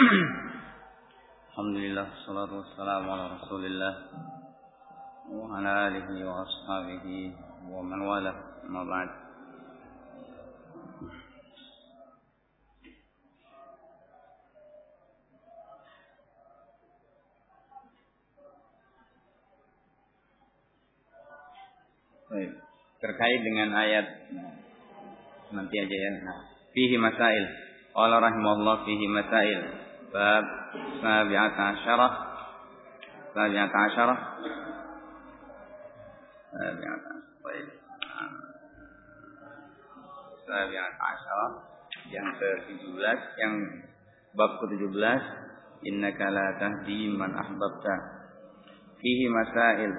Alhamdulillah salatu wassalamu ala Rasulillah wa ala alihi wa ashabihi wa man wala ma. Terkait dengan ayat nanti aja ya. Fihi masail. Qala rahimahullah fihi masail. Bab sabi'ata asyarah. Sabi'ata asyarah. Sabi'ata asyarah. Sabi'ata asyarah. Yang ke-17. Yang bab ke-17. Innaka la tahdi man ahbabta. Fihi masail.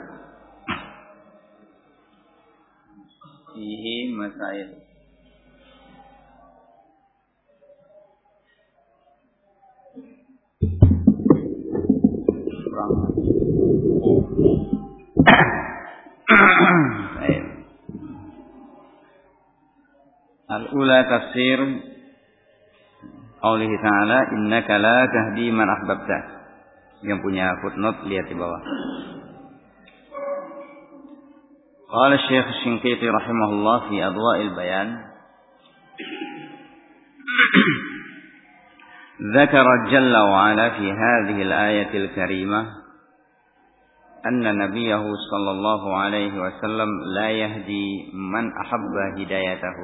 Fihi masail. Al-ula tafsir Allah Ta'ala innaka la tahdi man ahbabta. Yang punya footnote lihat di bawah. قال الشيخ الشنقيطي رحمه الله في أضواء البيان ذكر جل وعلا في هذه الآية الكريمة أن نبيه صلى الله عليه وسلم لا يهدي من أحب هدايته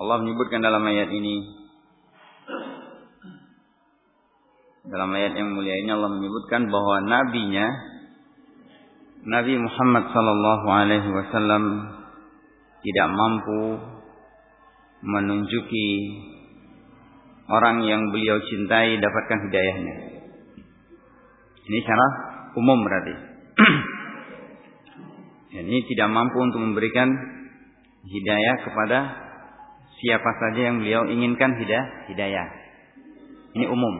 Allah menyebutkan dalam ayat ini dalam ayat yang mulia ini Allah menyebutkan bahwa nabinya Nabi Muhammad sallallahu alaihi wasallam tidak mampu menunjuki orang yang beliau cintai dapatkan hidayahnya. Ini cara umum berarti. ini tidak mampu untuk memberikan hidayah kepada siapa saja yang beliau inginkan hidayah. Ini umum.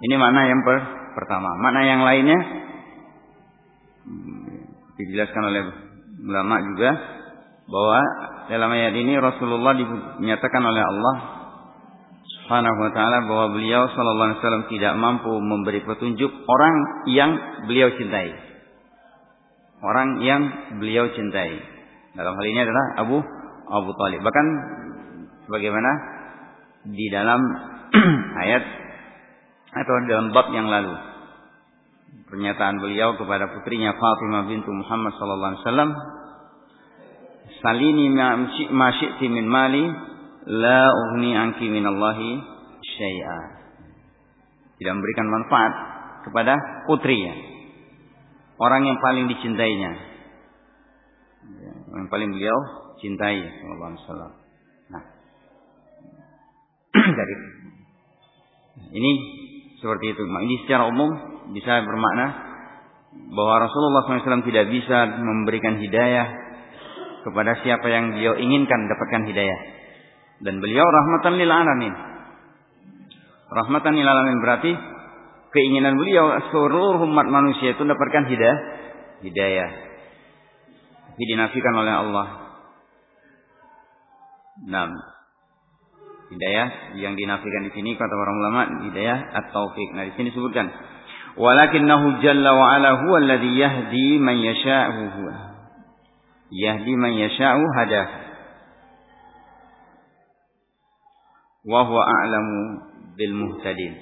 Ini mana yang per pertama. Mana yang lainnya dijelaskan oleh ulama juga bahwa dalam ayat ini Rasulullah dinyatakan oleh Allah Subhanahu wa taala bahwa beliau sallallahu alaihi wasallam tidak mampu memberi petunjuk orang yang beliau cintai. Orang yang beliau cintai. Dalam hal ini adalah Abu Abu Talib. Bahkan sebagaimana di dalam ayat atau dalam bab yang lalu pernyataan beliau kepada putrinya Fatimah bintu Muhammad sallallahu alaihi wasallam salini ma syi'ti min mali la ughni anki min Allahi syai'a. Tidak memberikan manfaat kepada putrinya. Orang yang paling dicintainya. Yang paling beliau cintai sallallahu alaihi wasallam. Nah. Dari ini seperti itu. Ini secara umum bisa bermakna bahwa Rasulullah SAW tidak bisa memberikan hidayah kepada siapa yang beliau inginkan dapatkan hidayah dan beliau rahmatan lil alamin. Rahmatan lil alamin berarti keinginan beliau seluruh umat manusia itu mendapatkan hidayah, hidayah. Tapi dinafikan oleh Allah. 6. Hidayah yang dinafikan di sini kata orang ulama hidayah atau taufik. Nah, di sini disebutkan walakinnahu jalla wa ala huwa alladhi yahdi man yasha'u yahdi man yasha'u hadahu wa huwa a'lamu bil muhtadin.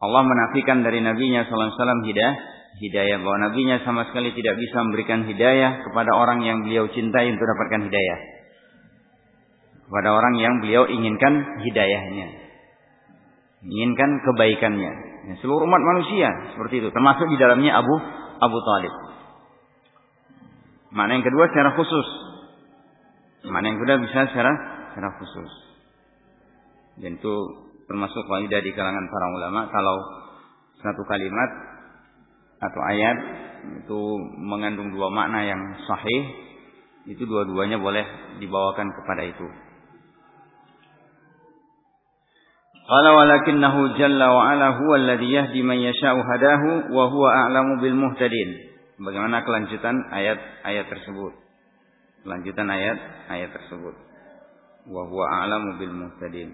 Allah menafikan dari nabinya sallallahu alaihi wasallam hidayah, hidayah bahwa nabinya sama sekali tidak bisa memberikan hidayah kepada orang yang beliau cintai untuk dapatkan hidayah. Kepada orang yang beliau inginkan hidayahnya. Inginkan kebaikannya. Ya, seluruh umat manusia seperti itu, termasuk di dalamnya Abu Abu Talib. Mana yang kedua secara khusus. Mana yang kedua bisa secara secara khusus. Dan itu termasuk kaidah di kalangan para ulama kalau satu kalimat atau ayat itu mengandung dua makna yang sahih itu dua-duanya boleh dibawakan kepada itu. Qala walakinahu jalla wa ala huwa alladhi yahdi man yasha'u hadahu wa huwa a'lamu bil muhtadin. Bagaimana kelanjutan ayat-ayat tersebut? Kelanjutan ayat-ayat tersebut. Wa huwa a'lamu bil muhtadin.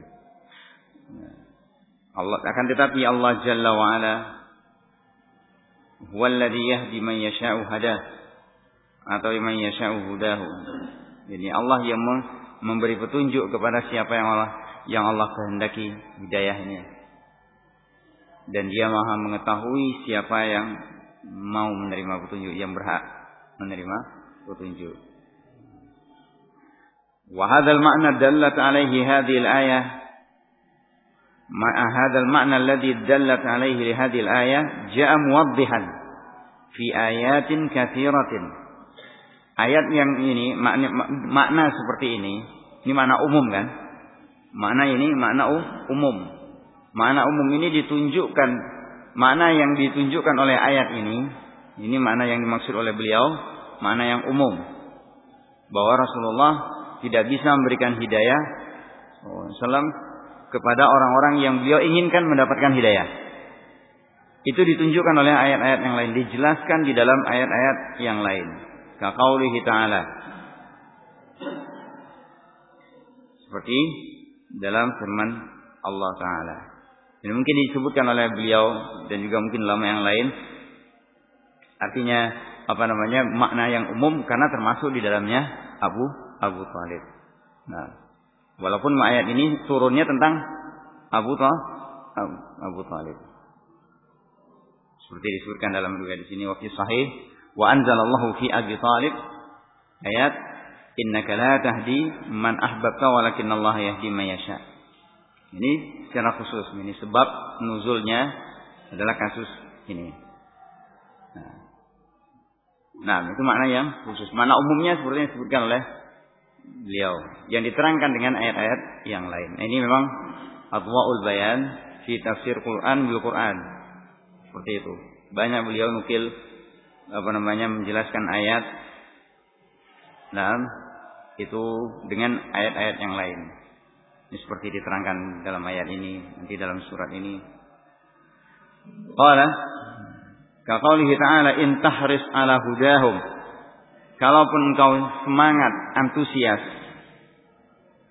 Allah akan tetapi Allah Jalla wa ala huwa alladhi yahdi man yasha'u hadah atau man yasha'u hudahu. Jadi Allah yang memberi petunjuk kepada siapa yang Allah yang Allah kehendaki hidayahnya. Dan dia maha mengetahui siapa yang mau menerima petunjuk yang berhak menerima petunjuk. وهذا المعنى دلت عليه هذه الآية مع هذا المعنى الذي دلت عليه لهذه الآية جاء موضحا في آيات كثيرة ayat yang ini makna, makna seperti ini ini makna umum kan makna ini makna umum makna umum ini ditunjukkan makna yang ditunjukkan oleh ayat ini ini makna yang dimaksud oleh beliau makna yang umum bahwa Rasulullah tidak bisa memberikan hidayah salam kepada orang-orang yang beliau inginkan mendapatkan hidayah. Itu ditunjukkan oleh ayat-ayat yang lain, dijelaskan di dalam ayat-ayat yang lain. Kaqaulihi ta'ala. Seperti dalam firman Allah Ta'ala. Ini mungkin disebutkan oleh beliau dan juga mungkin lama yang lain. Artinya apa namanya makna yang umum karena termasuk di dalamnya Abu Abu Talib. Nah, walaupun ayat ini turunnya tentang Abu Talib, Abu Talib. Seperti disebutkan dalam juga di sini waktu sahih wa anzalallahu fi Abi Talib ayat innaka la tahdi man ahbabta walakin Allah yahdi man yasha. Ini secara khusus ini sebab nuzulnya adalah kasus ini. Nah, nah itu makna yang khusus. Mana umumnya seperti yang disebutkan oleh beliau yang diterangkan dengan ayat-ayat yang lain. Ini memang adwaul bayan fi tafsir Quran bil Quran. Seperti itu. Banyak beliau nukil apa namanya menjelaskan ayat nah itu dengan ayat-ayat yang lain. Ini seperti diterangkan dalam ayat ini, nanti dalam surat ini. Qala Kaqaulihi ta'ala in tahris ala hudahum Kalaupun engkau semangat, antusias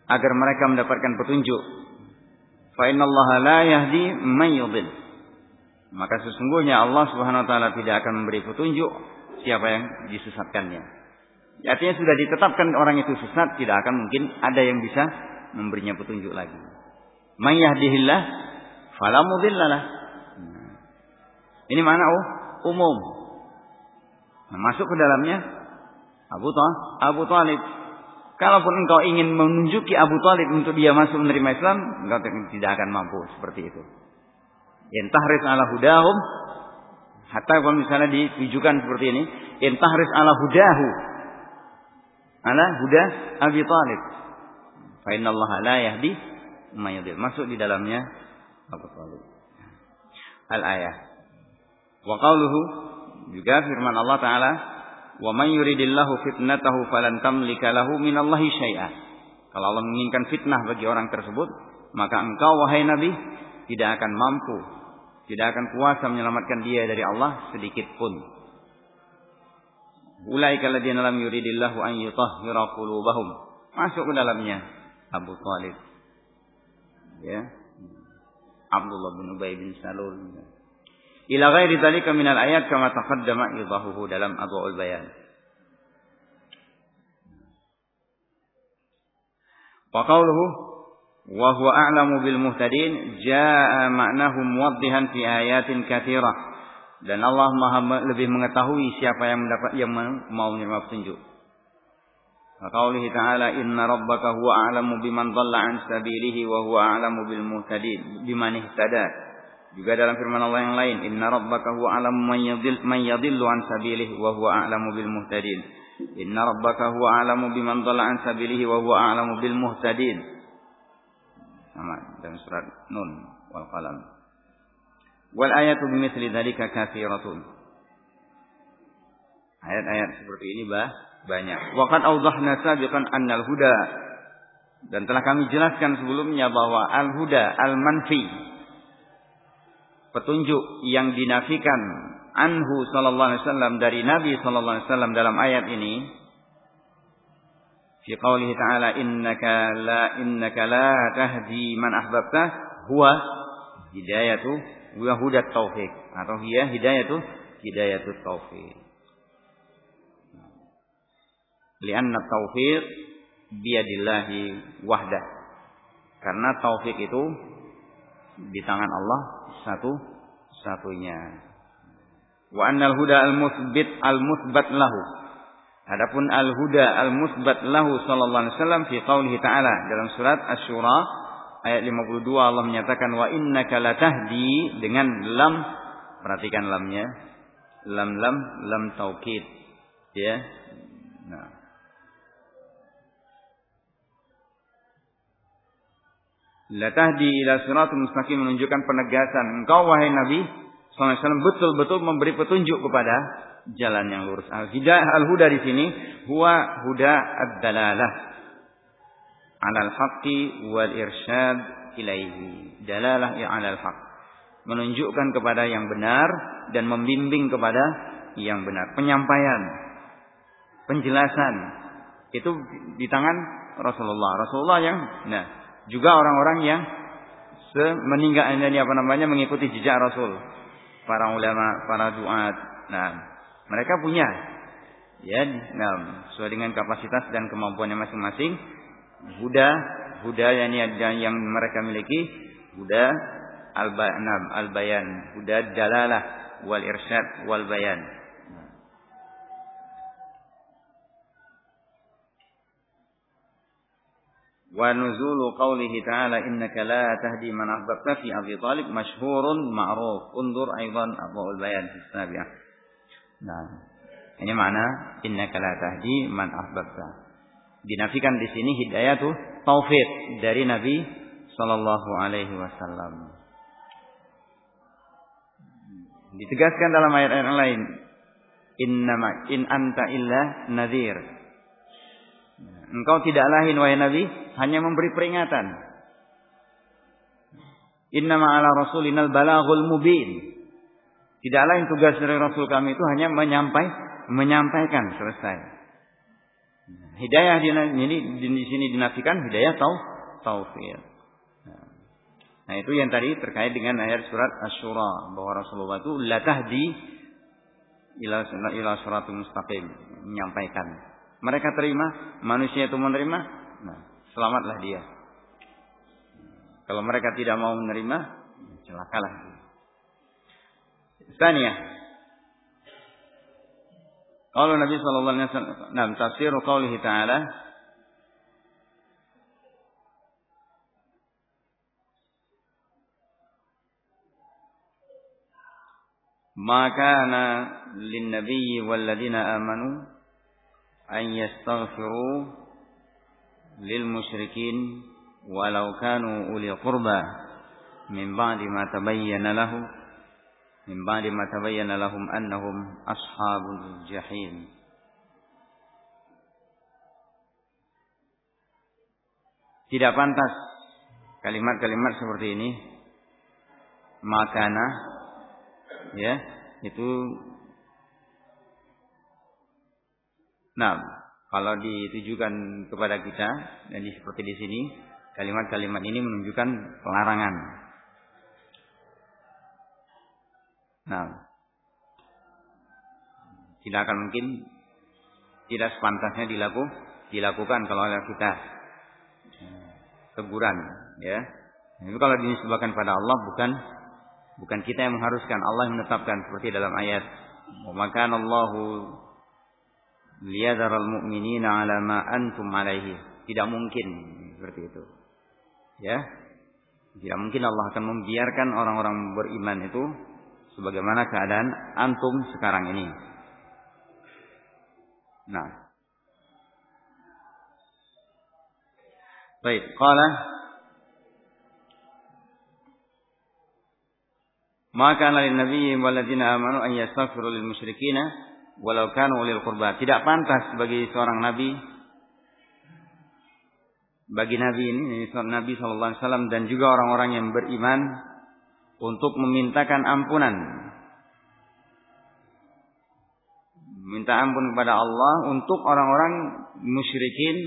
agar mereka mendapatkan petunjuk, fa innallaha la yahdi man yudhil. Maka sesungguhnya Allah Subhanahu wa taala tidak akan memberi petunjuk siapa yang disesatkannya. Artinya sudah ditetapkan orang itu sesat, tidak akan mungkin ada yang bisa memberinya petunjuk lagi. Man yahdihillah fala mudhillalah. Nah. Ini mana oh? Umum. Nah, masuk ke dalamnya Abu Talib. Abu Talib. Kalaupun engkau ingin menunjuki Abu Talib untuk dia masuk menerima Islam, engkau tidak akan mampu seperti itu. Intahris ala hudahum. Hatta kalau misalnya ditujukan seperti ini. Intahris ala hudahu. Ala hudah Abi Talib. Fa inna Allah la yahdi mayadil. Masuk di dalamnya Abu Talib. Al-ayah. Wa qawluhu juga firman Allah Ta'ala Wa man yuridillahu fitnatahu falan tamlika lahu minallahi syai'a. Kalau Allah menginginkan fitnah bagi orang tersebut, maka engkau wahai Nabi tidak akan mampu, tidak akan kuasa menyelamatkan dia dari Allah sedikit pun. Ulaika alladziina lam yuridillahu an yutahhira qulubahum. Masuk ke dalamnya Abu Thalib. Ya. Abdullah bin Ubay bin Salul. Ila ghairi dzalika minal ayat kama taqaddama idahuhu dalam Adwaul Bayan. Wa qawluhu wa huwa a'lamu bil muhtadin jaa ma'nahu muwaddihan fi ayatin katsirah. Dan Allah Maha lebih mengetahui siapa yang mendapat yang mau menerima petunjuk. Wa qawlihi ta'ala inna rabbaka huwa a'lamu biman dhalla an sabilihi wa huwa a'lamu bil muhtadin biman ihtada. Juga dalam firman Allah yang lain, Inna rabbaka huwa a'lamu man yadhil man yadhillu an sabilihi wa huwa a'lamu bil muhtadin. Inna rabbaka huwa a'lamu biman dhalla an sabilihi wa huwa a'lamu bil muhtadin. Sama dalam surat Nun wal Qalam. Wal ayatu bimithli dzalika katsiratun. Ayat-ayat seperti ini bah banyak. Waqad awdahna sabiqan annal huda dan telah kami jelaskan sebelumnya bahwa al-huda al-manfi petunjuk yang dinafikan anhu sallallahu alaihi wasallam dari Nabi sallallahu alaihi wasallam dalam ayat ini Fi qawlihi ta'ala innaka la innaka la tahdi man ahbabta huwa hidayatu wa hudat taufik atau hiya hidayatu hidayatut taufik. Lianna taufik biadillahi wahdah. Karena taufik itu di tangan Allah satu satunya. Wa annal huda al musbit al musbat lahu. Adapun al huda al musbat lahu sallallahu alaihi wasallam fi qaulihi ta'ala dalam surat Asy-Syura ayat 52 Allah menyatakan wa innaka latahdi dengan lam perhatikan lamnya lam lam lam taukid ya nah La tahdi ila siratul mustaqim menunjukkan penegasan engkau wahai Nabi SAW betul-betul memberi petunjuk kepada jalan yang lurus. Al-huda di sini huwa huda ad-dalalah ala al-haqqi wal irsyad ilaihi. Dalalah ya ala al-haq. Menunjukkan kepada yang benar dan membimbing kepada yang benar. Penyampaian, penjelasan itu di tangan Rasulullah. Rasulullah yang nah juga orang-orang yang meninggal ini apa namanya mengikuti jejak Rasul, para ulama, para duat. Nah, mereka punya ya, nah, sesuai dengan kapasitas dan kemampuannya masing-masing. Huda, huda yang yang mereka miliki, huda al-bayan, huda dalalah wal irsyad wal bayan. wa nuzulu qawlihi ta'ala innaka la tahdi man ahbabta fi Abi Talib masyhurun ma'ruf. Undur aidan abul Bayan fi Sabi'ah nah ini makna innaka la tahdi man ahbabta. Dinafikan di sini hidayah tuh taufik dari Nabi sallallahu alaihi wasallam. Ditegaskan dalam ayat-ayat lain innama in anta illa nadhir. Engkau tidak lain wahai nabi hanya memberi peringatan. Inna ma'ala rasulinal balaghul mubin. Tidak lain tugas dari Rasul kami itu hanya menyampai, menyampaikan selesai. Hidayah di, ini di sini dinafikan hidayah tau taufik. Nah itu yang tadi terkait dengan ayat surat Asy-Syura bahwa Rasulullah itu la tahdi ila ila suratul mustaqim menyampaikan. Mereka terima, manusia itu menerima, nah, selamatlah dia. Kalau mereka tidak mau menerima, celakalah dia. Tanya. Kalau Nabi sallallahu alaihi wasallam, nah, tafsir qaulihi ta'ala ما كان للنبي والذين آمنوا أن يستغفروا lil musyrikin walau kanu uli qurba min ba'di ma tabayyana lahu min ba'di ma tabayyana lahum annahum ashabul tidak pantas kalimat-kalimat seperti ini makana ya itu nah kalau ditujukan kepada kita dan seperti di sini kalimat-kalimat ini menunjukkan pelarangan nah tidak akan mungkin tidak sepantasnya dilaku, dilakukan kalau kita teguran ya itu kalau dinisbahkan pada Allah bukan Bukan kita yang mengharuskan, Allah yang menetapkan seperti dalam ayat. Wa makana Allahu liyadharal mu'minina ala ma antum alaihi. Tidak mungkin seperti itu. Ya. Tidak mungkin Allah akan membiarkan orang-orang beriman itu sebagaimana keadaan antum sekarang ini. Nah. Baik, qala Maka nabi Nabi waladina amanu an yastaghfiru lil musyrikina walau kanu ulil qurba. Tidak pantas bagi seorang nabi bagi nabi ini Nabi sallallahu alaihi wasallam dan juga orang-orang yang beriman untuk memintakan ampunan. Minta ampun kepada Allah untuk orang-orang musyrikin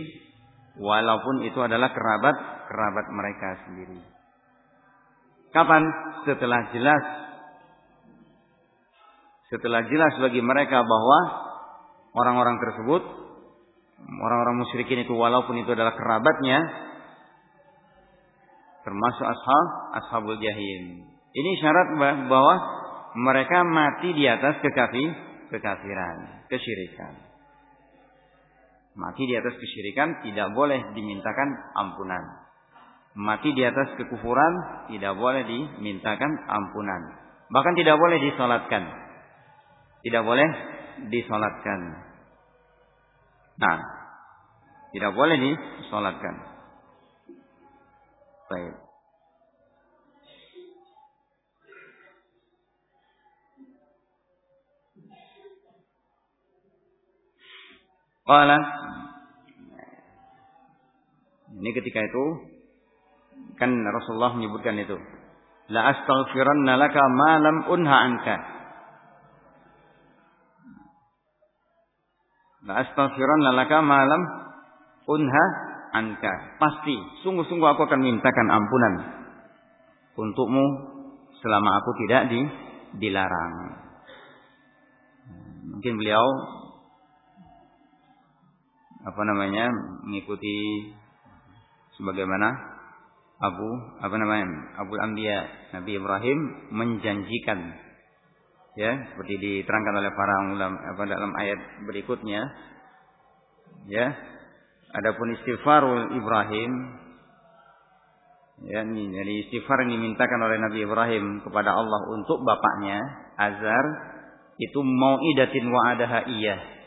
walaupun itu adalah kerabat kerabat mereka sendiri. Kapan? Setelah jelas setelah jelas bagi mereka bahwa orang-orang tersebut orang-orang musyrikin itu walaupun itu adalah kerabatnya termasuk ashab ashabul jahim. Ini syarat bahwa mereka mati di atas kekafir, kekafiran, kesyirikan mati di atas kesyirikan tidak boleh dimintakan ampunan. Mati di atas kekufuran tidak boleh dimintakan ampunan. Bahkan tidak boleh disolatkan. Tidak boleh disolatkan. Nah, tidak boleh disolatkan. Baik. Qala Ini ketika itu kan Rasulullah menyebutkan itu. La astaghfiranna laka ma lam unha anka. La astaghfiranna laka ma lam unha anka. Pasti, sungguh-sungguh aku akan mintakan ampunan untukmu selama aku tidak di dilarang. Mungkin beliau apa namanya mengikuti sebagaimana Abu apa namanya Abu Anbiya Nabi Ibrahim menjanjikan ya seperti diterangkan oleh para ulama apa dalam ayat berikutnya ya adapun istighfarul Ibrahim ya ini jadi istighfar yang dimintakan oleh Nabi Ibrahim kepada Allah untuk bapaknya Azar itu mau idatin wa adaha iya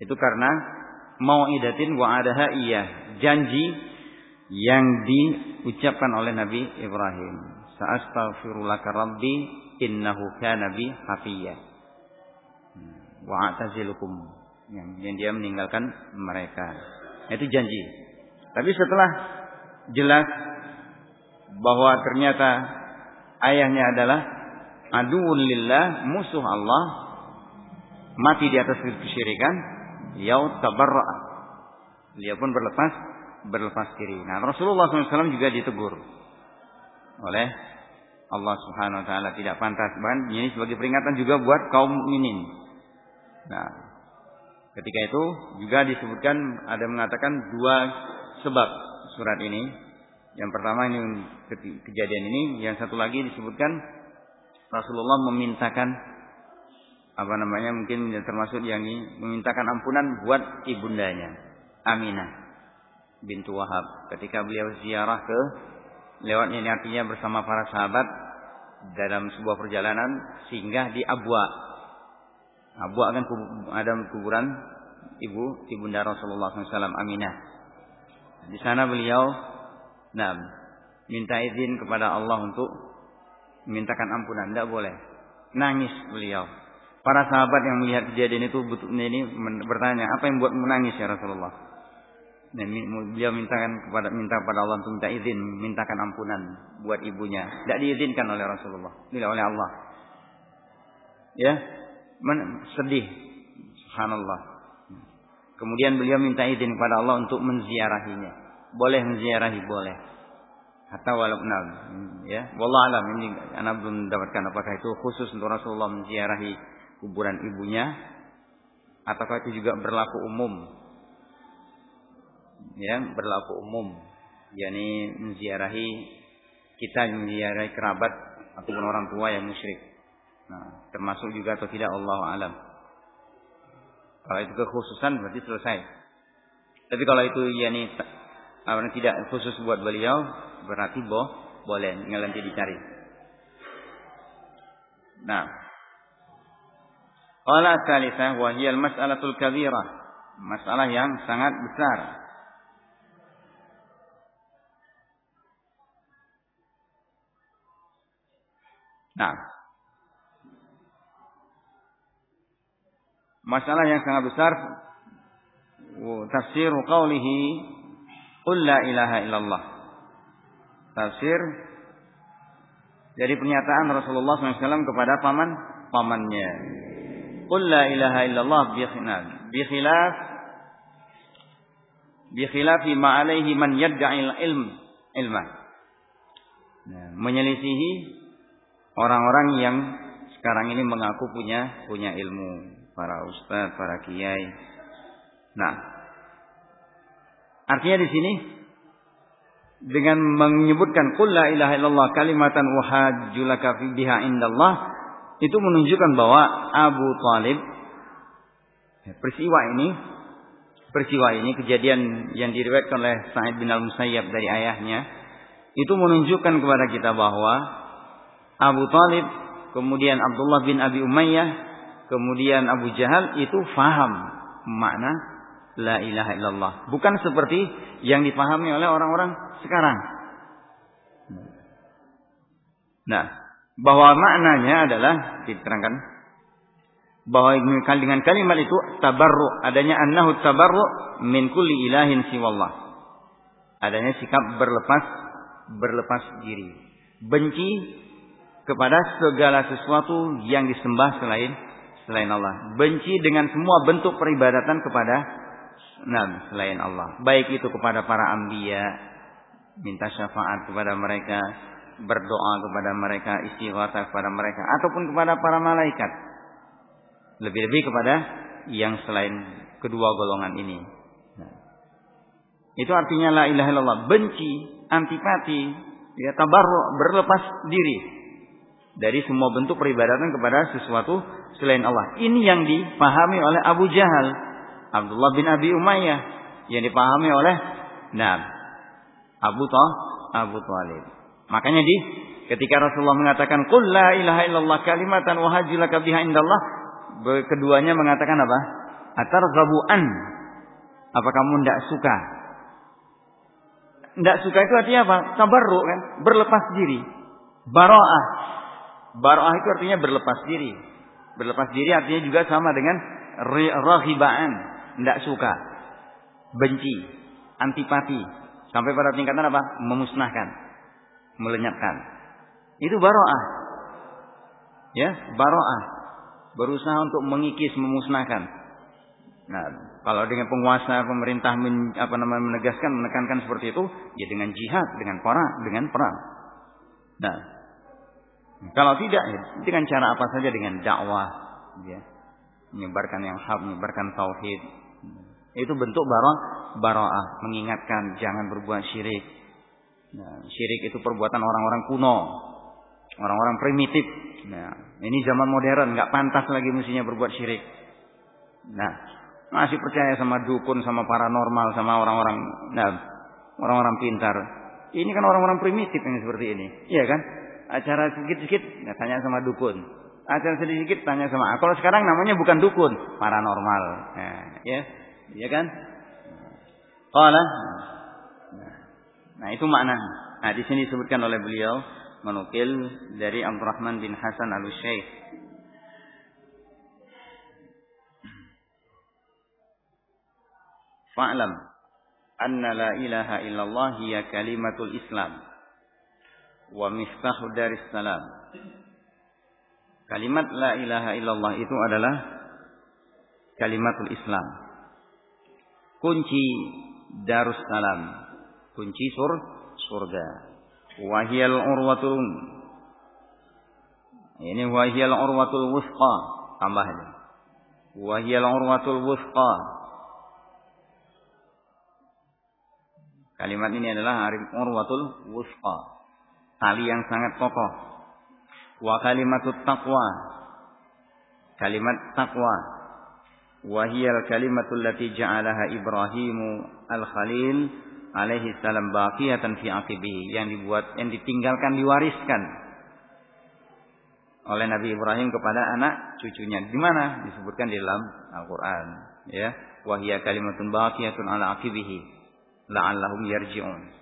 itu karena mau'idatin wa adaha iya. Janji yang diucapkan oleh Nabi Ibrahim. Sa'astaghfirulaka rabbi innahu kana bi hafiya. Wa a'tazilukum. Yang, yang dia meninggalkan mereka. Itu janji. Tapi setelah jelas bahwa ternyata ayahnya adalah aduun lillah, musuh Allah, mati di atas kesyirikan, Yaut tabarra'a. Beliau pun berlepas berlepas diri. Nah, Rasulullah SAW juga ditegur oleh Allah Subhanahu wa taala tidak pantas. Bahkan ini sebagai peringatan juga buat kaum mukminin. Nah, ketika itu juga disebutkan ada mengatakan dua sebab surat ini. Yang pertama ini kejadian ini, yang satu lagi disebutkan Rasulullah memintakan apa namanya mungkin termasuk yang memintakan ampunan buat ibundanya Aminah bintu Wahab ketika beliau ziarah ke lewatnya ini artinya bersama para sahabat dalam sebuah perjalanan singgah di Abwa. Abwa kan ada kuburan ibu ibunda Rasulullah SAW Aminah. Di sana beliau nah minta izin kepada Allah untuk memintakan ampunan tidak boleh. Nangis beliau. Para sahabat yang melihat kejadian itu ini bertanya, apa yang buat menangis ya Rasulullah? Dia mintakan kepada minta kepada Allah untuk minta izin, mintakan ampunan buat ibunya. Tidak diizinkan oleh Rasulullah, tidak oleh Allah. Ya, Men, sedih. Subhanallah. Kemudian beliau minta izin kepada Allah untuk menziarahinya. Boleh menziarahi, boleh. Atau walaupun ya, wallah alam ini anak belum mendapatkan apakah itu khusus untuk Rasulullah menziarahi kuburan ibunya ataukah itu juga berlaku umum ya berlaku umum. Yakni menziarahi kita menziarahi kerabat ataupun orang tua yang musyrik. Nah, termasuk juga atau tidak Allah alam. Kalau itu kekhususan berarti selesai. Tapi kalau itu yakni apa tidak khusus buat beliau berarti boh boleh nanti dicari. Nah. Qala tsalitsah wa hiya al-mas'alatul kabirah. Masalah yang sangat besar. Nah. Masalah yang sangat besar tafsir qaulihi qul la ilaha illallah. Tafsir dari pernyataan Rasulullah SAW kepada paman pamannya Qul la ilaha illallah bi khilaf bi khilaf bi khilafi ma alaihi man yad'il ilm ilma. Nah, menyelisihi orang-orang yang sekarang ini mengaku punya punya ilmu, para ustaz, para kiai. Nah, artinya di sini dengan menyebutkan qul la ilaha illallah kalimatan wahajulaka biha indallah itu menunjukkan bahwa Abu Talib peristiwa ini peristiwa ini kejadian yang diriwayatkan oleh Sa'id bin Al-Musayyab dari ayahnya itu menunjukkan kepada kita bahwa Abu Talib kemudian Abdullah bin Abi Umayyah kemudian Abu Jahal itu faham makna la ilaha illallah. Bukan seperti yang dipahami oleh orang-orang sekarang. Nah bahwa maknanya adalah diterangkan bahwa dengan kalimat itu tabarru adanya annahu tabarru min kulli ilahin siwallah. Adanya sikap berlepas berlepas diri. Benci kepada segala sesuatu yang disembah selain selain Allah. Benci dengan semua bentuk peribadatan kepada nah, selain Allah. Baik itu kepada para anbiya minta syafaat kepada mereka berdoa kepada mereka istighatsah kepada mereka ataupun kepada para malaikat. Lebih-lebih kepada yang selain kedua golongan ini. Nah. Itu artinya la ilaha illallah, benci, antipati, ya tabarru, berlepas diri dari semua bentuk peribadatan kepada sesuatu selain Allah. Ini yang dipahami oleh Abu Jahal, Abdullah bin Abi Umayyah, yang dipahami oleh nah Abu Abu Thalib. Makanya di ketika Rasulullah mengatakan qul la ilaha illallah kalimatan wa hajjulaka biha indallah keduanya mengatakan apa? Atar zabuan. Apa kamu tidak suka? Tidak suka itu artinya apa? Tabarru kan? Berlepas diri. Baro'ah. Baro'ah itu artinya berlepas diri. Berlepas diri artinya juga sama dengan rahibaan. Tidak suka. Benci. Antipati. Sampai pada tingkatan apa? Memusnahkan. Melenyapkan. Itu baro'ah. Ya, baro'ah berusaha untuk mengikis, memusnahkan. Nah, kalau dengan penguasa pemerintah men, apa namanya menegaskan, menekankan seperti itu, ya dengan jihad, dengan perang, dengan perang. Nah, kalau tidak, ya, dengan cara apa saja, dengan dakwah, ya, menyebarkan yang hak, menyebarkan tauhid. Itu bentuk baroah, baroah, mengingatkan jangan berbuat syirik. Nah, syirik itu perbuatan orang-orang kuno, orang-orang primitif. Nah, ini zaman modern, nggak pantas lagi mestinya berbuat syirik. Nah, masih percaya sama dukun, sama paranormal, sama orang-orang, nah, orang-orang pintar. Ini kan orang-orang primitif yang seperti ini, iya kan? Acara sedikit-sedikit, ya, tanya sama dukun. Acara sedikit-sedikit tanya sama. Kalau sekarang namanya bukan dukun, paranormal. Nah, ya, iya kan? Qala. Nah, itu makna. Nah, di sini disebutkan oleh beliau menukil dari Abdurrahman bin Hasan al-Syaikh. Fa'lam anna la ilaha illallah hiya kalimatul Islam wa miftahu daris salam. Kalimat la ilaha illallah itu adalah kalimatul Islam. Kunci Darussalam, kunci sur surga. Wahiyal urwatul ini wahiyal urwatul wusqa tambahnya. Wahiyal urwatul wusqa. Kalimat ini adalah urwatul wusqa. Tali yang sangat kokoh. Wa kalimatut taqwa. Kalimat taqwa. Wahiyal kalimatul lati ja'alaha Ibrahimu al-Khalil alaihi salam baqiyatan fi aqibihi yang dibuat yang ditinggalkan diwariskan oleh Nabi Ibrahim kepada anak cucunya. Di mana? Disebutkan di dalam Al-Qur'an, ya. Wa hiya kalimatun baqiyatun ala aqibihi la'allahum yarji'un.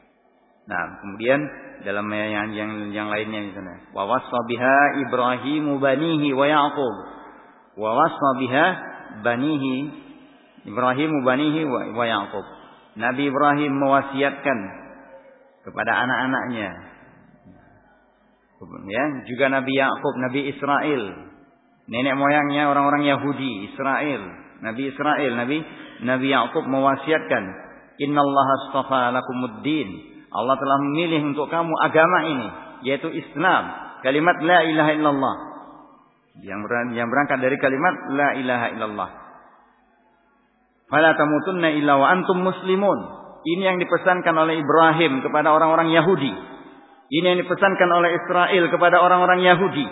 Nah, kemudian dalam yang yang, yang lainnya di sana. Wa wasfa biha Ibrahim banihi wa Yaqub. Wa wasfa biha banihi Ibrahim banihi wa, wa Yaqub. Nabi Ibrahim mewasiatkan kepada anak-anaknya. Ya, juga Nabi Yakub, Nabi Israel, nenek moyangnya orang-orang Yahudi, Israel, Nabi Israel, Nabi Nabi Yakub mewasiatkan Innallaha astafa lakumuddin. Allah telah memilih untuk kamu agama ini, yaitu Islam. Kalimat la ilaha illallah. Yang berangkat dari kalimat la ilaha illallah. Fala tamutunna illa wa antum muslimun. Ini yang dipesankan oleh Ibrahim kepada orang-orang Yahudi. Ini yang dipesankan oleh Israel kepada orang-orang Yahudi.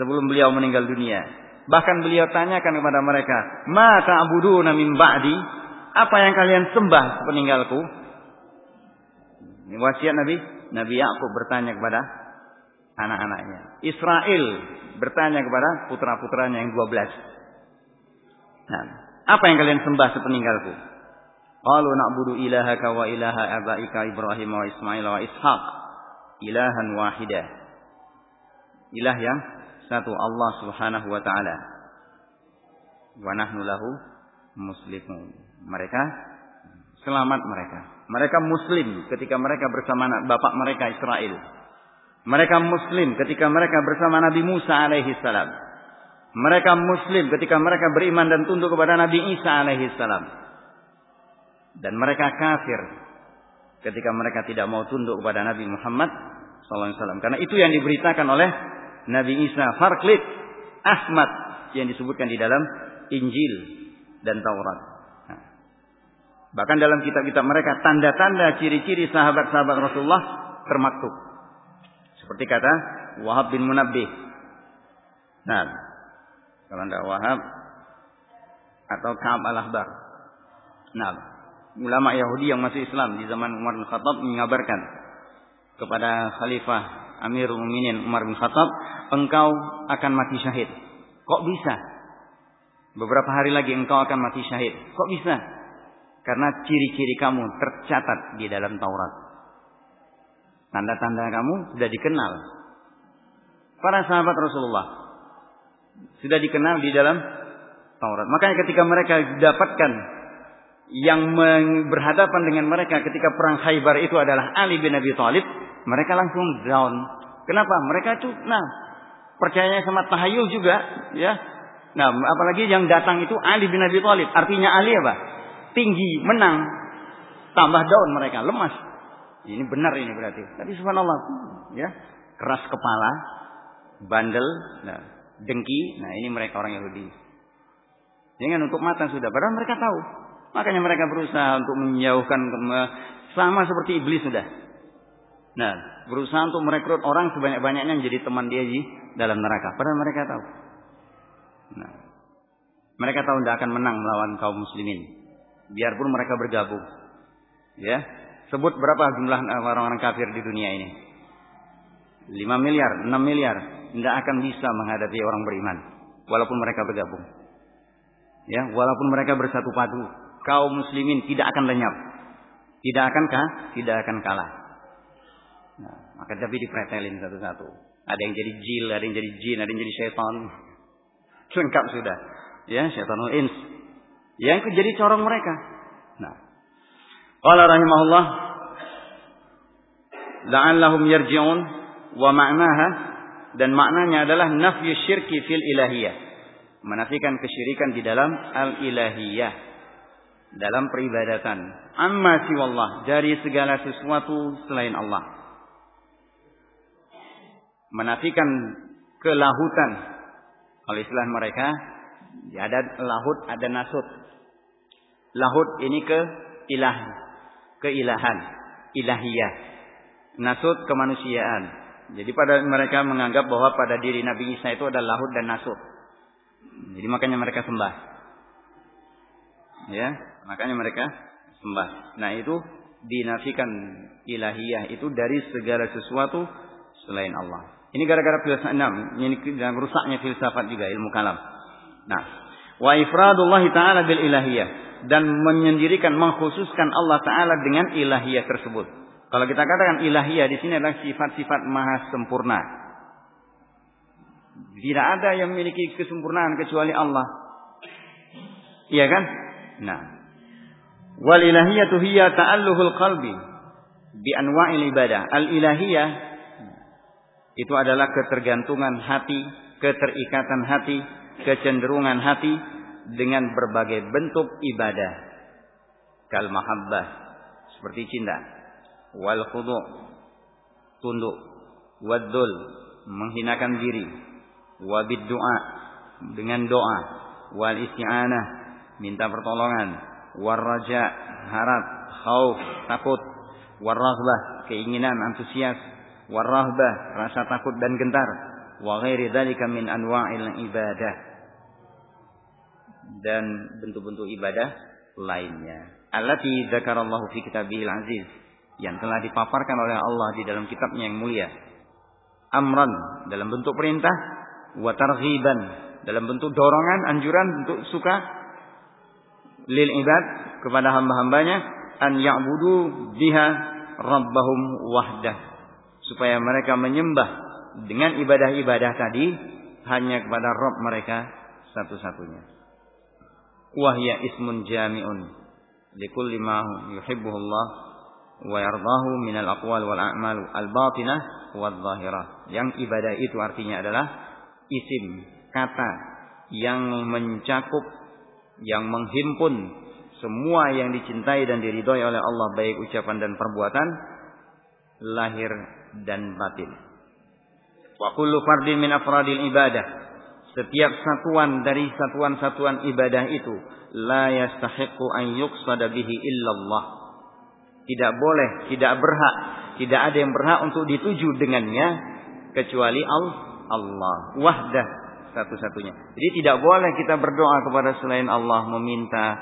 Sebelum beliau meninggal dunia. Bahkan beliau tanyakan kepada mereka, "Ma ta'buduna min ba'di?" Apa yang kalian sembah sepeninggalku? Ini wasiat Nabi. Nabi Yakub bertanya kepada anak-anaknya. Israel bertanya kepada putra-putranya yang 12. Nah, apa yang kalian sembah sepeninggalku? Qalu na'budu ilahaka wa ilaha abaika Ibrahim wa Ismail wa Ishaq ilahan wahidah. Ilah yang satu Allah Subhanahu wa taala. Wa nahnu lahu muslimun. Mereka selamat mereka. Mereka muslim ketika mereka bersama bapak mereka Israel. Mereka muslim ketika mereka bersama Nabi Musa alaihi salam. Mereka muslim ketika mereka beriman dan tunduk kepada Nabi Isa alaihi salam. Dan mereka kafir ketika mereka tidak mau tunduk kepada Nabi Muhammad SAW. Karena itu yang diberitakan oleh Nabi Isa Farklit Ahmad yang disebutkan di dalam Injil dan Taurat. Bahkan dalam kitab-kitab mereka tanda-tanda ciri-ciri sahabat-sahabat Rasulullah termaktub. Seperti kata Wahab bin Munabbih. Nah, kalau anda Wahab atau Ka'ab al-Ahbar. Nah, ulama Yahudi yang masih Islam di zaman Umar bin Khattab mengabarkan kepada Khalifah Amirul Mukminin Umar bin Khattab, engkau akan mati syahid. Kok bisa? Beberapa hari lagi engkau akan mati syahid. Kok bisa? Karena ciri-ciri kamu tercatat di dalam Taurat. Tanda-tanda kamu sudah dikenal. Para sahabat Rasulullah sudah dikenal di dalam Taurat. Makanya ketika mereka dapatkan yang berhadapan dengan mereka ketika perang Khaybar itu adalah Ali bin Abi Thalib, mereka langsung down. Kenapa? Mereka itu nah percayanya sama tahayul juga, ya. Nah, apalagi yang datang itu Ali bin Abi Thalib. Artinya Ali apa? Tinggi, menang. Tambah down mereka, lemas. Ini benar ini berarti. Tapi subhanallah, ya. Keras kepala, bandel, nah, dengki. Nah, ini mereka orang Yahudi. Jangan untuk mata sudah, padahal mereka tahu Makanya mereka berusaha untuk menjauhkan sama seperti iblis sudah. Nah, berusaha untuk merekrut orang sebanyak-banyaknya menjadi teman dia di dalam neraka. Padahal mereka tahu. Nah, mereka tahu tidak akan menang melawan kaum muslimin. Biarpun mereka bergabung. Ya, sebut berapa jumlah orang-orang kafir di dunia ini? 5 miliar, 6 miliar. Tidak akan bisa menghadapi orang beriman. Walaupun mereka bergabung. Ya, walaupun mereka bersatu padu kaum muslimin tidak akan lenyap. Tidak akan kah? Tidak akan kalah. Nah, maka tapi dipretelin satu-satu. Ada yang jadi jil, ada yang jadi jin, ada yang jadi setan. Lengkap sudah. Ya, setanul ins. Yang jadi corong mereka. Nah. Qala rahimahullah la'allahum yarji'un wa ma'naha dan maknanya adalah nafyu syirki fil ilahiyah. Menafikan kesyirikan di dalam al-ilahiyah dalam peribadatan. Amma siwallah dari segala sesuatu selain Allah. Menafikan kelahutan. Kalau istilah mereka, ada lahut, ada nasut. Lahut ini ke ilah, keilahan, ilahiyah. Nasut kemanusiaan. Jadi pada mereka menganggap bahwa pada diri Nabi Isa itu ada lahut dan nasut. Jadi makanya mereka sembah. Ya, Makanya mereka sembah. Nah itu dinafikan ilahiyah itu dari segala sesuatu selain Allah. Ini gara-gara filsafat enam. Ini rusaknya filsafat juga ilmu kalam. Nah, wa ifradullah taala bil ilahiyah dan menyendirikan mengkhususkan Allah taala dengan ilahiyah tersebut. Kalau kita katakan ilahiyah di sini adalah sifat-sifat maha sempurna. Tidak ada yang memiliki kesempurnaan kecuali Allah. Iya kan? Nah, Wal ilahiyatu hiya ta'alluhul qalbi bi anwa'il ibadah. Al ilahiyah itu adalah ketergantungan hati, keterikatan hati, kecenderungan hati dengan berbagai bentuk ibadah. kal mahabbah seperti cinta. Wal khudu tunduk. Wadul menghinakan diri. Wabid doa dengan doa. Wal isti'anah minta pertolongan. War raja harap khauf takut. War raghbah keinginan antusias. War rahbah rasa takut dan gentar. Wa ghairi dzalika min anwa'il ibadah dan bentuk-bentuk ibadah lainnya. Allati dzakarallahu fi kitabihil aziz yang telah dipaparkan oleh Allah di dalam kitabnya yang mulia. Amran dalam bentuk perintah. Wa targhiban dalam bentuk dorongan anjuran untuk suka. Lil ibad kepada hamba-hambanya. An ya'budu biha rabbahum wahdah. Supaya mereka menyembah dengan ibadah-ibadah tadi hanya kepada Rabb mereka satu-satunya. Wahya ismun jami'un likulli ma yuhibbuhullah wa yardahu min al-aqwal wal a'mal al-batinah wal zahirah. Yang ibadah itu artinya adalah isim, kata yang mencakup yang menghimpun semua yang dicintai dan diridhoi oleh Allah baik ucapan dan perbuatan lahir dan batin. Wa kullu fardin min afradil ibadah. Setiap satuan dari satuan-satuan ibadah itu la yastahiqu an yuqsada bihi illallah. Tidak boleh, tidak berhak, tidak ada yang berhak untuk dituju dengannya kecuali Allah wahdah satu-satunya. Jadi tidak boleh kita berdoa kepada selain Allah meminta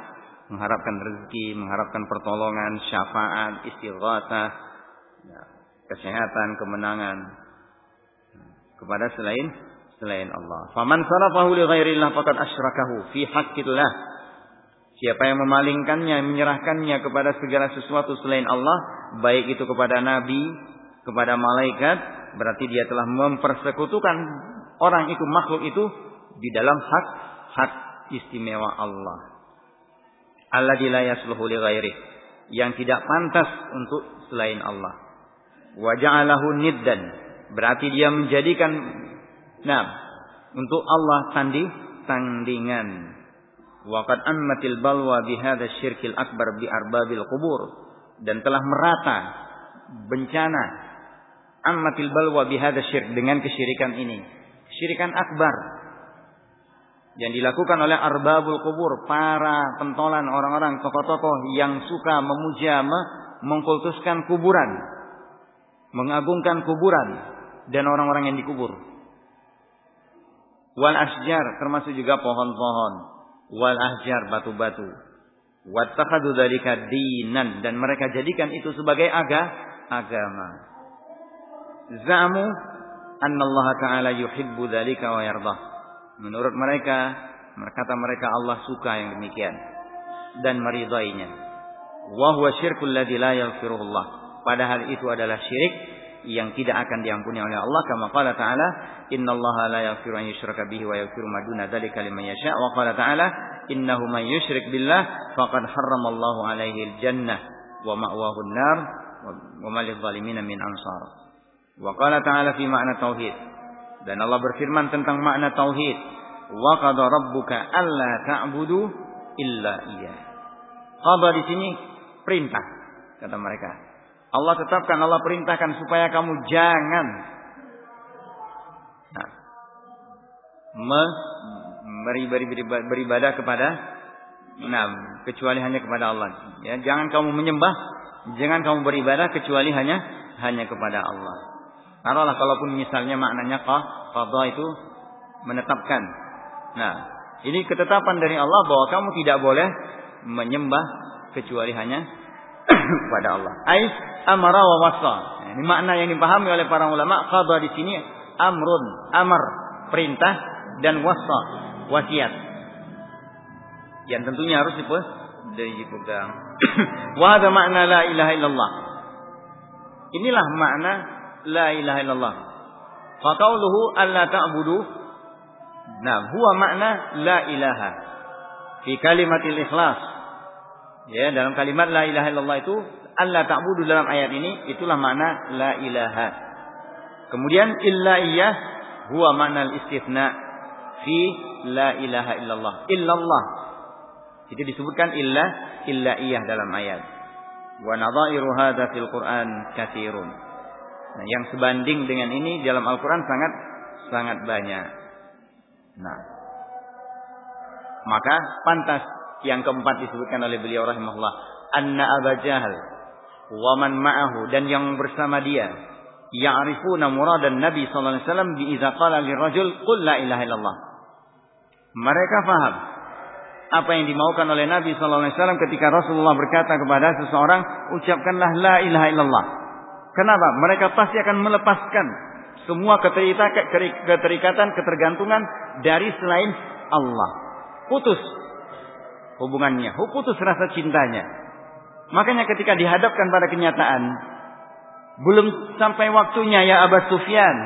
mengharapkan rezeki, mengharapkan pertolongan, syafaat, istighatsah, ya, kesehatan, kemenangan kepada selain selain Allah. Faman sarafahu li ghairillah faqad asyrakahu fi haqqillah. Siapa yang memalingkannya, menyerahkannya kepada segala sesuatu selain Allah, baik itu kepada nabi, kepada malaikat, berarti dia telah mempersekutukan orang itu makhluk itu di dalam hak hak istimewa Allah. Allah la yasluhu li ghairi yang tidak pantas untuk selain Allah. Wa ja'alahu niddan berarti dia menjadikan nah untuk Allah tandi tandingan. Wa qad ammatil balwa bi hadha syirkil akbar bi arbabil qubur. Dan telah merata bencana ammatil balwa bi hadha syirk dengan kesyirikan ini. Syirikan akbar. Yang dilakukan oleh arbabul kubur, para pentolan orang-orang tokoh-tokoh yang suka memuja, mengkultuskan kuburan, mengagungkan kuburan dan orang-orang yang dikubur. Wal asjar termasuk juga pohon-pohon, wal ahjar batu-batu. Wattakhadhu dzalika dinan dan mereka jadikan itu sebagai aga, agama. Zamu Allah taala yuhibbu dzalika wa yardah. Menurut mereka, kata mereka Allah suka yang demikian dan meridainya. Wa huwa syirkul ladzi la. Padahal itu adalah syirik yang tidak akan diampuni oleh Allah kama qala ta'ala innallaha la yaghfiru an yushraka bihi wa yaghfiru ma duna dzalika liman yasha wa qala ta'ala innahu man yusyrik billah faqad harramallahu alaihi al-jannah wa ma'wahu an-nar wa ma lidh-dhalimin min ansar Wa qala ta'ala fi makna tauhid. Dan Allah berfirman tentang makna tauhid. Wa qada rabbuka alla ta'budu illa iya. Qada di sini perintah kata mereka. Allah tetapkan Allah perintahkan supaya kamu jangan nah, beribadah kepada nah, kecuali hanya kepada Allah. Ya, jangan kamu menyembah, jangan kamu beribadah kecuali hanya hanya kepada Allah. Taruhlah kalaupun misalnya maknanya qadha itu menetapkan. Nah, ini ketetapan dari Allah bahwa kamu tidak boleh menyembah kecuali hanya kepada Allah. Ai amara wa wasa. Nah, ini makna yang dipahami oleh para ulama qadha di sini amrun, amar, perintah dan wasa, wasiat. Yang tentunya harus dipegang. Wa makna la ilaha illallah. Inilah makna la ilaha illallah. Fa qauluhu alla ta'budu Nah, huwa makna la ilaha. Fi kalimatil ikhlas. Ya, dalam kalimat la ilaha illallah itu alla ta'budu dalam ayat ini itulah makna la ilaha. Kemudian illa iya huwa makna al-istithna fi la ilaha illallah. Illallah. Itu disebutkan illa illa iyah dalam ayat. Wa nadhairu hadza fil Qur'an katsirun. Nah, yang sebanding dengan ini dalam Al-Qur'an sangat sangat banyak. Nah, maka pantas yang keempat disebutkan oleh beliau rahimahullah, anna Abu Jahal wa man ma'ahu dan yang bersama dia ya'rifuna muradan Nabi sallallahu alaihi wasallam bi idza qala lirajul qul la ilaha illallah. Mereka faham apa yang dimaukan oleh Nabi wasallam ketika Rasulullah berkata kepada seseorang, ucapkanlah la ilaha illallah. Kenapa? Mereka pasti akan melepaskan semua keterikatan, ketergantungan dari selain Allah. Putus hubungannya, putus rasa cintanya. Makanya ketika dihadapkan pada kenyataan, belum sampai waktunya ya Abu Sufyan,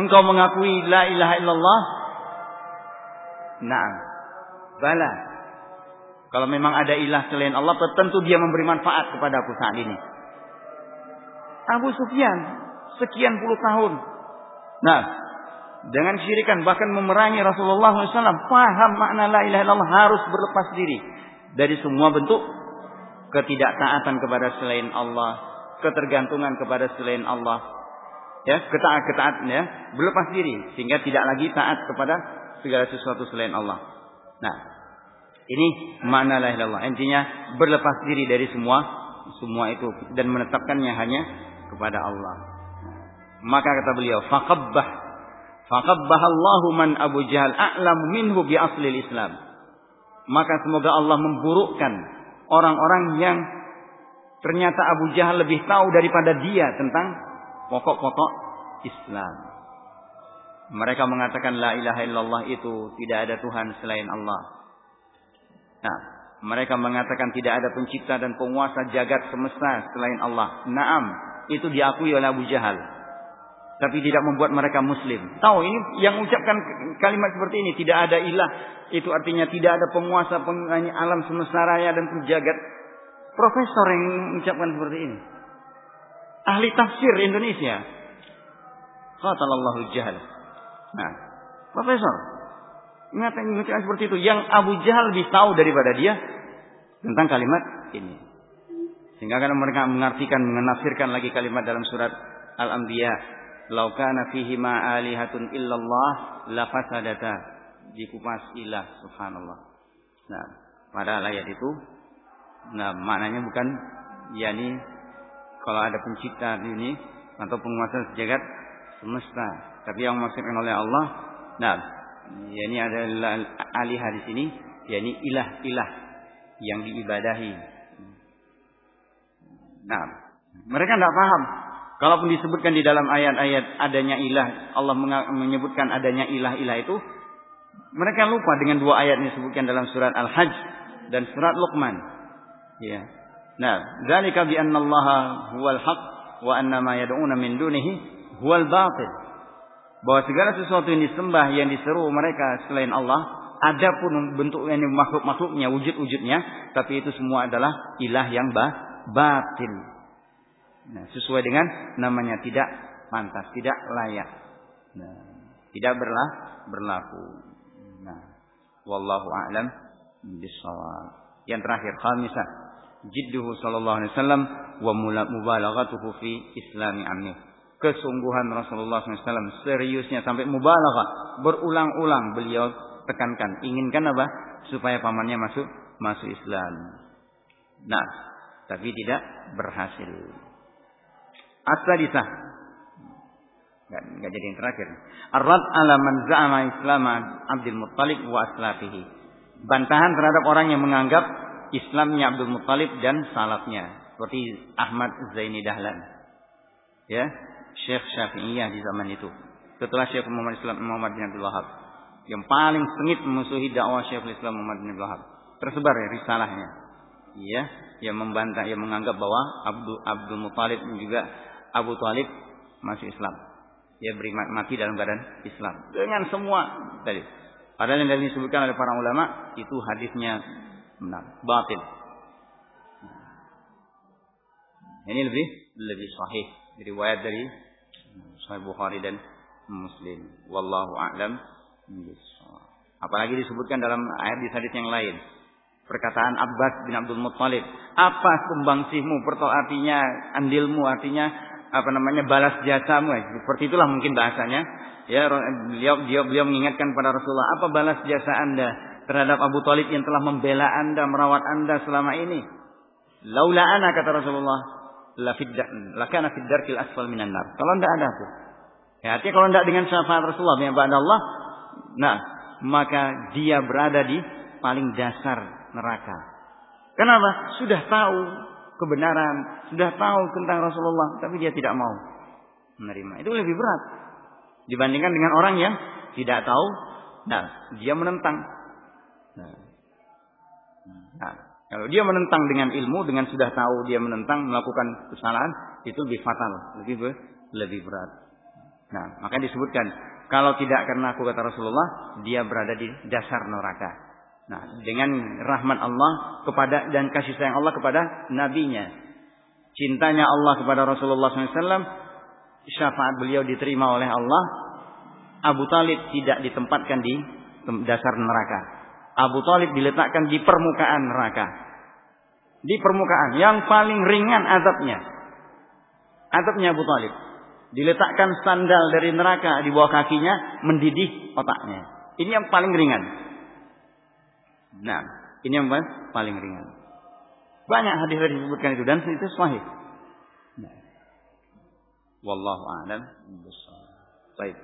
engkau mengakui la ilaha illallah? Nah, bala. Kalau memang ada ilah selain Allah, tentu dia memberi manfaat kepada aku saat ini. Abu Sufyan, sekian puluh tahun. Nah, dengan syirikan bahkan memerangi Rasulullah SAW, paham makna la ilaha illallah harus berlepas diri dari semua bentuk ketidaktaatan kepada selain Allah, ketergantungan kepada selain Allah. Ya, ketaat ketaat ya, berlepas diri sehingga tidak lagi taat kepada segala sesuatu selain Allah. Nah, ini makna la ilaha Intinya berlepas diri dari semua semua itu dan menetapkannya hanya kepada Allah. Maka kata beliau, faqabbah faqabbah Allahu man Abu Jahal a'lamu minhu bi asli Islam. Maka semoga Allah memburukkan orang-orang yang ternyata Abu Jahal lebih tahu daripada dia tentang pokok-pokok Islam. Mereka mengatakan la ilaha illallah itu tidak ada Tuhan selain Allah. Nah, mereka mengatakan tidak ada pencipta dan penguasa jagat semesta selain Allah. Naam, itu diakui oleh Abu Jahal. Tapi tidak membuat mereka muslim. Tahu ini yang ucapkan kalimat seperti ini. Tidak ada ilah. Itu artinya tidak ada penguasa penyanyi alam semesta raya dan penjagat. Profesor yang mengucapkan seperti ini. Ahli tafsir Indonesia. Qatalallahu jahal. Nah, profesor. Mengatakan mengucapkan seperti itu. Yang Abu Jahal lebih tahu daripada dia tentang kalimat ini. Sehingga karena mereka mengartikan, menafsirkan lagi kalimat dalam surat Al-Anbiya. Laukana fihi ma'alihatun illallah lafasadata. Dikupas ilah subhanallah. Nah, pada ayat itu. Nah, maknanya bukan yakni kalau ada pencipta ini atau penguasa sejagat semesta. Tapi yang maksudkan oleh Allah, nah, yakni adalah alihah di sini, yakni ilah-ilah yang diibadahi. Nah, mereka tidak paham. Kalaupun disebutkan di dalam ayat-ayat adanya ilah, Allah menyebutkan adanya ilah-ilah itu, mereka lupa dengan dua ayat yang disebutkan dalam surat Al-Hajj dan surat Luqman. Ya. Nah, dzalika bi anna Allah huwal haq wa anna ma yad'una min dunihi huwal batil. Bahwa segala sesuatu yang disembah yang diseru mereka selain Allah, adapun bentuk ini makhluk-makhluknya, wujud-wujudnya, tapi itu semua adalah ilah yang batil. Nah, sesuai dengan namanya tidak pantas, tidak layak. Nah, tidak berlah, berlaku. Nah, wallahu a'lam bishawab. Yang terakhir khamisah, jidduhu sallallahu alaihi wasallam wa mubalaghatuhu fi islami amni. Kesungguhan Rasulullah SAW seriusnya sampai mubalaghah berulang-ulang beliau tekankan inginkan apa supaya pamannya masuk masuk Islam. Nah, tapi tidak berhasil. As-sadisah. Enggak, enggak jadi yang terakhir. Ar-rad ala man za'ama Islam Abdul Muttalib wa aslafihi. Bantahan terhadap orang yang menganggap Islamnya Abdul Muttalib dan salafnya. Seperti Ahmad Zaini Dahlan. Ya, Syekh Syafi'iyah di zaman itu. Setelah Syekh Muhammad Islam Muhammad bin Abdul Wahab. Yang paling sengit memusuhi dakwah Syekh Islam Muhammad bin Abdul Wahab. Tersebar ya risalahnya. Iya, yang membantah, yang menganggap bahwa Abdul Abdul Muthalib juga Abu Talib masih Islam. Dia beri mati dalam keadaan Islam dengan semua tadi. Padahal yang disebutkan oleh para ulama itu hadisnya benar, batil. Ini lebih lebih sahih riwayat dari Sahih Bukhari dan Muslim. Wallahu a'lam Apalagi disebutkan dalam ayat di hadis yang lain Perkataan Abbas bin Abdul Muttalib. Apa sumbangsihmu? Pertol artinya andilmu, artinya apa namanya balas jasamu. Seperti itulah mungkin bahasanya. Ya, beliau, beliau, beliau mengingatkan pada Rasulullah, apa balas jasa anda terhadap Abu Talib yang telah membela anda, merawat anda selama ini? Laula ana kata Rasulullah, la fidda, lakana fid darkil asfal minan nar. Kalau tidak ada aku. Ya, artinya kalau tidak dengan syafaat Rasulullah yang Allah, nah, maka dia berada di paling dasar neraka. Kenapa? Sudah tahu kebenaran, sudah tahu tentang Rasulullah, tapi dia tidak mau menerima. Itu lebih berat dibandingkan dengan orang yang tidak tahu, nah dia menentang. Nah, nah kalau dia menentang dengan ilmu, dengan sudah tahu dia menentang melakukan kesalahan, itu lebih fatal, lebih lebih berat. Nah, maka disebutkan kalau tidak karena aku kata Rasulullah, dia berada di dasar neraka. Nah, dengan rahmat Allah kepada dan kasih sayang Allah kepada nabinya. Cintanya Allah kepada Rasulullah SAW. Syafaat beliau diterima oleh Allah. Abu Talib tidak ditempatkan di dasar neraka. Abu Talib diletakkan di permukaan neraka. Di permukaan. Yang paling ringan azabnya. Azabnya Abu Talib. Diletakkan sandal dari neraka di bawah kakinya. Mendidih otaknya. Ini yang paling ringan. Nah, ini yang paling ringan. Banyak hadis-hadis disebutkan itu dan itu sahih. Nah. Wallahu a'lam Baik.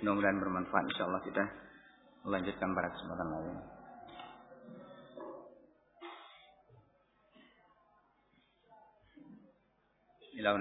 Mudah-mudahan bermanfaat insyaallah kita melanjutkan pada kesempatan lain. Ila